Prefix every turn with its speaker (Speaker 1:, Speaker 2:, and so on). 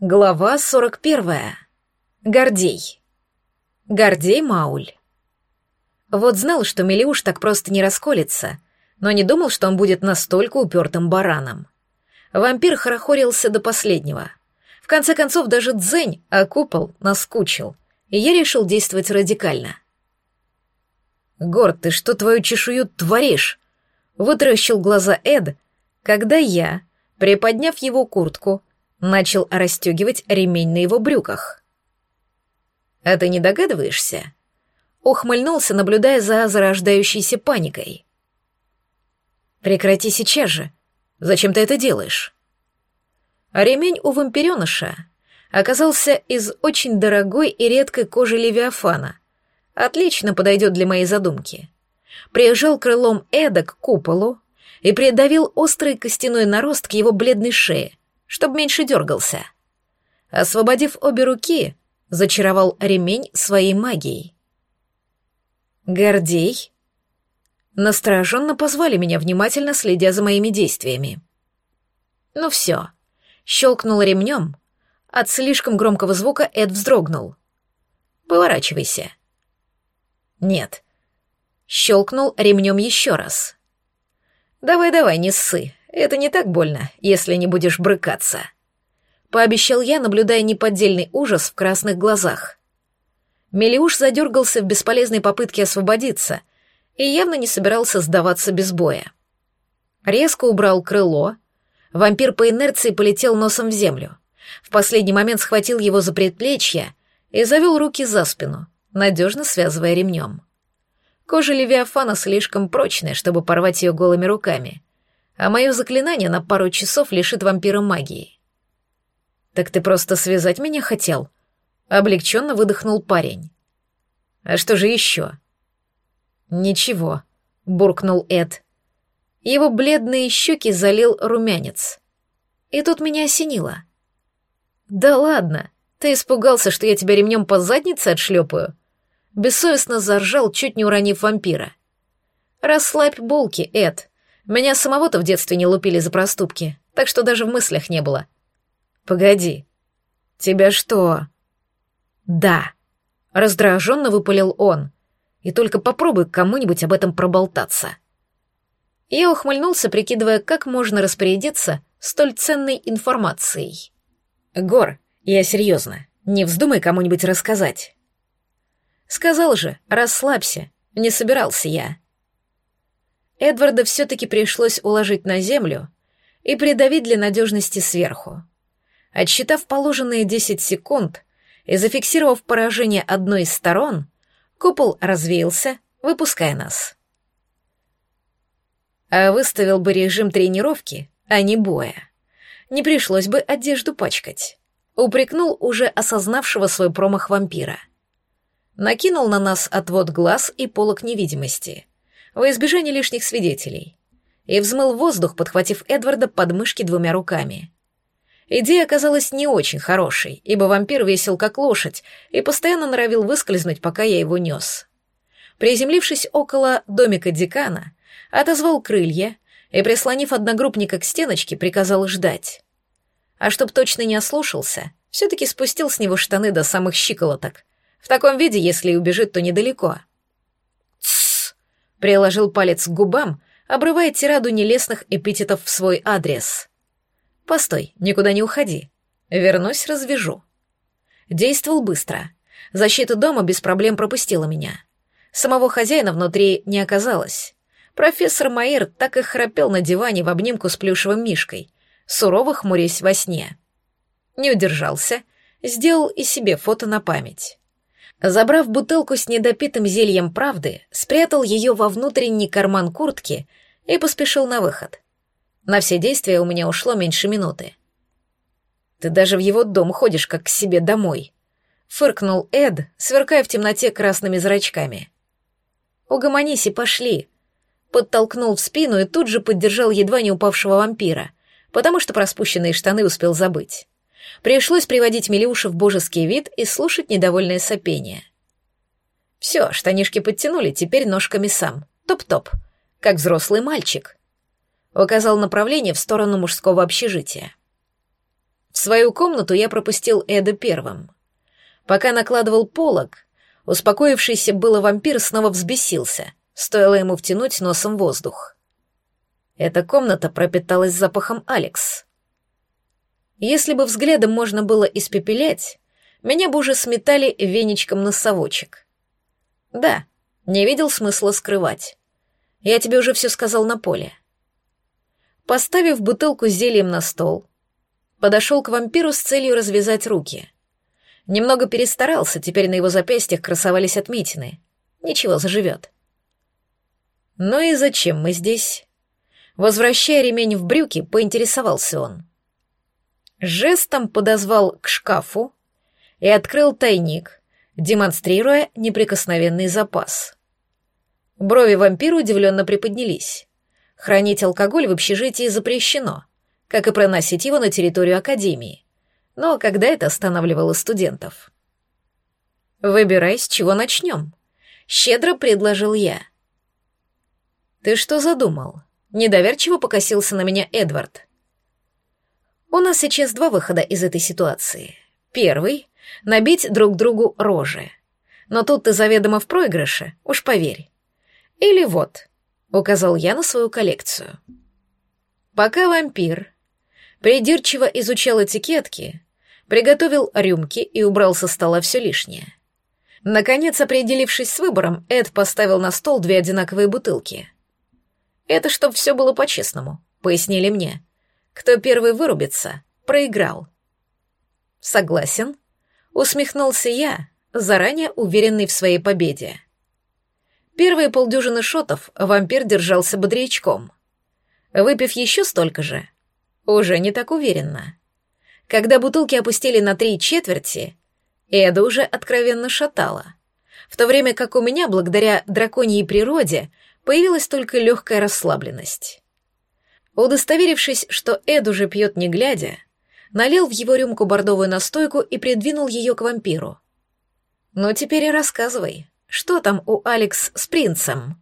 Speaker 1: Глава 41. Гордей. Гордей Мауль. Вот знал, что Мелиуш так просто не расколется, но не думал, что он будет настолько упертым бараном. Вампир хорохорился до последнего. В конце концов, даже дзень, а купол наскучил, и я решил действовать радикально. «Горд, ты что твою чешую творишь?» — вытаращил глаза Эд, когда я, приподняв его куртку, начал расстегивать ремень на его брюках. «А ты не догадываешься?» Ухмыльнулся, наблюдая за зарождающейся паникой. «Прекрати сейчас же. Зачем ты это делаешь?» Ремень у вампиреныша оказался из очень дорогой и редкой кожи левиафана. Отлично подойдет для моей задумки. Приезжал крылом Эда к куполу и придавил острый костяной нарост к его бледной шее, чтобы меньше дергался. Освободив обе руки, зачаровал ремень своей магией. Гордей? Настороженно позвали меня, внимательно следя за моими действиями. Ну все. Щелкнул ремнем. От слишком громкого звука Эд вздрогнул. Поворачивайся. Нет. Щелкнул ремнем еще раз. Давай-давай, не ссы. Это не так больно, если не будешь брыкаться. Пообещал я, наблюдая неподдельный ужас в красных глазах. Мелиуш задергался в бесполезной попытке освободиться и явно не собирался сдаваться без боя. Резко убрал крыло, вампир по инерции полетел носом в землю. В последний момент схватил его за предплечье и завел руки за спину, надежно связывая ремнем. Кожа Левиафана слишком прочная, чтобы порвать ее голыми руками — а мое заклинание на пару часов лишит вампира магии. «Так ты просто связать меня хотел?» — облегченно выдохнул парень. «А что же еще?» «Ничего», — буркнул Эд. Его бледные щеки залил румянец. И тут меня осенило. «Да ладно, ты испугался, что я тебя ремнем по заднице отшлепаю?» Бессовестно заржал, чуть не уронив вампира. «Расслабь булки, Эд. Меня самого-то в детстве не лупили за проступки, так что даже в мыслях не было. Погоди. Тебя что? Да. Раздраженно выпалил он. И только попробуй кому-нибудь об этом проболтаться. Я ухмыльнулся, прикидывая, как можно распорядиться столь ценной информацией. Гор, я серьезно, не вздумай кому-нибудь рассказать. Сказал же, расслабься, не собирался я. Эдварда все-таки пришлось уложить на землю и придавить для надежности сверху. Отсчитав положенные 10 секунд и зафиксировав поражение одной из сторон, купол развеялся, выпуская нас. А выставил бы режим тренировки, а не боя. Не пришлось бы одежду пачкать. Упрекнул уже осознавшего свой промах вампира. Накинул на нас отвод глаз и полок невидимости — во избежание лишних свидетелей, и взмыл воздух, подхватив Эдварда под мышки двумя руками. Идея оказалась не очень хорошей, ибо вампир весил как лошадь и постоянно норовил выскользнуть, пока я его нес. Приземлившись около домика декана, отозвал крылья и, прислонив одногруппника к стеночке, приказал ждать. А чтоб точно не ослушался, все-таки спустил с него штаны до самых щиколоток. В таком виде, если и убежит, то недалеко. Приложил палец к губам, обрывая тираду нелестных эпитетов в свой адрес. «Постой, никуда не уходи. Вернусь, развяжу». Действовал быстро. Защита дома без проблем пропустила меня. Самого хозяина внутри не оказалось. Профессор Майер так и храпел на диване в обнимку с плюшевым мишкой, сурово хмурясь во сне. Не удержался, сделал и себе фото на память. Забрав бутылку с недопитым зельем правды, спрятал ее во внутренний карман куртки и поспешил на выход. На все действия у меня ушло меньше минуты. «Ты даже в его дом ходишь, как к себе домой», — фыркнул Эд, сверкая в темноте красными зрачками. «Угомонись и пошли», — подтолкнул в спину и тут же поддержал едва не упавшего вампира, потому что про спущенные штаны успел забыть. Пришлось приводить Милюша в божеский вид и слушать недовольное сопение. Все, штанишки подтянули, теперь ножками сам. Топ-топ, как взрослый мальчик. Указал направление в сторону мужского общежития. В свою комнату я пропустил Эда первым. Пока накладывал полог, успокоившийся было вампир снова взбесился, стоило ему втянуть носом воздух. Эта комната пропиталась запахом Алекс. Если бы взглядом можно было испепелять, меня бы уже сметали веничком на совочек. Да, не видел смысла скрывать. Я тебе уже все сказал на поле. Поставив бутылку с зельем на стол, подошел к вампиру с целью развязать руки. Немного перестарался, теперь на его запястьях красовались отметины. Ничего, заживет. «Ну и зачем мы здесь?» Возвращая ремень в брюки, поинтересовался он. Жестом подозвал к шкафу и открыл тайник, демонстрируя неприкосновенный запас. Брови вампира удивленно приподнялись. Хранить алкоголь в общежитии запрещено, как и проносить его на территорию академии. Но когда это останавливало студентов? «Выбирай, с чего начнем», — щедро предложил я. «Ты что задумал?» Недоверчиво покосился на меня Эдвард. У нас сейчас два выхода из этой ситуации. Первый — набить друг другу рожи. Но тут ты заведомо в проигрыше, уж поверь. Или вот, — указал я на свою коллекцию. Пока вампир придирчиво изучал этикетки, приготовил рюмки и убрал со стола все лишнее. Наконец, определившись с выбором, Эд поставил на стол две одинаковые бутылки — это чтоб все было по-честному, пояснили мне. Кто первый вырубится, проиграл. Согласен, усмехнулся я, заранее уверенный в своей победе. Первые полдюжины шотов вампир держался бодрячком. Выпив еще столько же, уже не так уверенно. Когда бутылки опустили на три четверти, Эда уже откровенно шатала, в то время как у меня, благодаря драконьей природе, появилась только легкая расслабленность. Удостоверившись, что Эд уже пьет не глядя, налил в его рюмку бордовую настойку и придвинул ее к вампиру. «Ну теперь и рассказывай, что там у Алекс с принцем?»